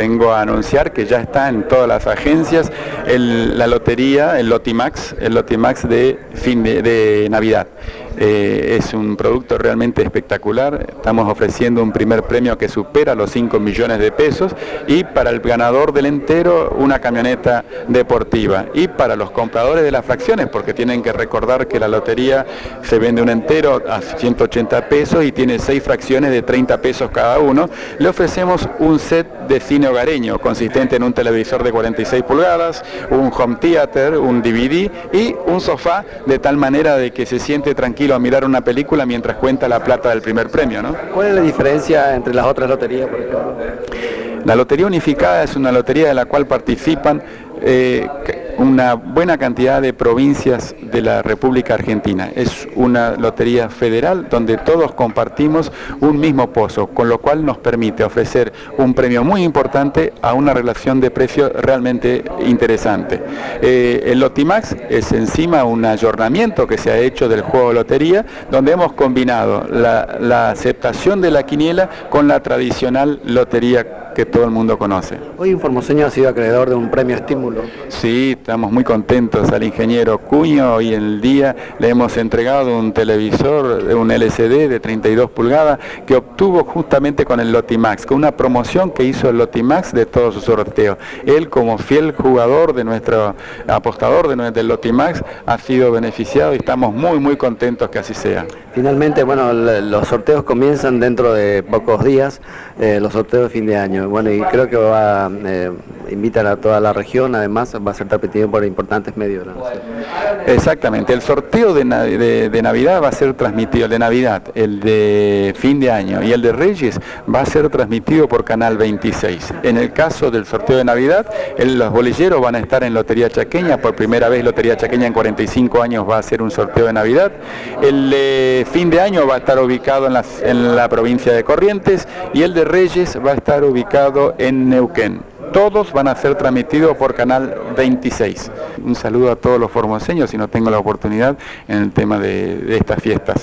vengo a anunciar que ya está en todas las agencias la lotería, el Lotimax, el Lotimax de fin de Navidad. Eh, es un producto realmente espectacular. Estamos ofreciendo un primer premio que supera los 5 millones de pesos y para el ganador del entero una camioneta deportiva. Y para los compradores de las fracciones, porque tienen que recordar que la lotería se vende un entero a 180 pesos y tiene 6 fracciones de 30 pesos cada uno, le ofrecemos un set de cine hogareño consistente en un televisor de 46 pulgadas, un home theater, un DVD y un sofá de tal manera de que se siente tranquilo a mirar una película mientras cuenta la plata del primer premio. ¿no? ¿Cuál es la diferencia entre las otras loterías, por ejemplo? La Lotería Unificada es una lotería de la cual participan eh, una buena cantidad de provincias de la República Argentina. Es una lotería federal donde todos compartimos un mismo pozo, con lo cual nos permite ofrecer un premio muy importante a una relación de precio realmente interesante. Eh, el Lotimax es encima un ayornamiento que se ha hecho del juego lotería, donde hemos combinado la, la aceptación de la quiniela con la tradicional lotería que todo el mundo conoce. Hoy Informoseño ha sido acreedor de un premio estímulo. Sí, estamos muy contentos al ingeniero Cuño. Hoy en el día le hemos entregado un televisor, un LCD de 32 pulgadas que obtuvo justamente con el Lotimax, con una promoción que hizo el Lotimax de todos sus sorteos. Él como fiel jugador de nuestro apostador de nuestro, del Lotimax ha sido beneficiado y estamos muy muy contentos que así sea. Finalmente, bueno, los sorteos comienzan dentro de pocos días, eh, los sorteos de fin de año. Bueno, y creo que va a eh, invitar a toda la región, además va a ser transmitido por importantes medios. Exactamente, el sorteo de, Navidad va a ser transmitido, el de Navidad, el de fin de año y el de Reyes va a ser transmitido por Canal 26. En el caso del sorteo de Navidad, los bolilleros van a estar en Lotería Chaqueña, por primera vez Lotería Chaqueña en 45 años va a hacer un sorteo de Navidad. El fin de año va a estar ubicado en la, provincia de Corrientes y el de Reyes va a estar ubicado en Neuquén. Todos van a ser transmitidos por Canal 26. Un saludo a todos los formoseños si no tengo la oportunidad en el tema de estas fiestas.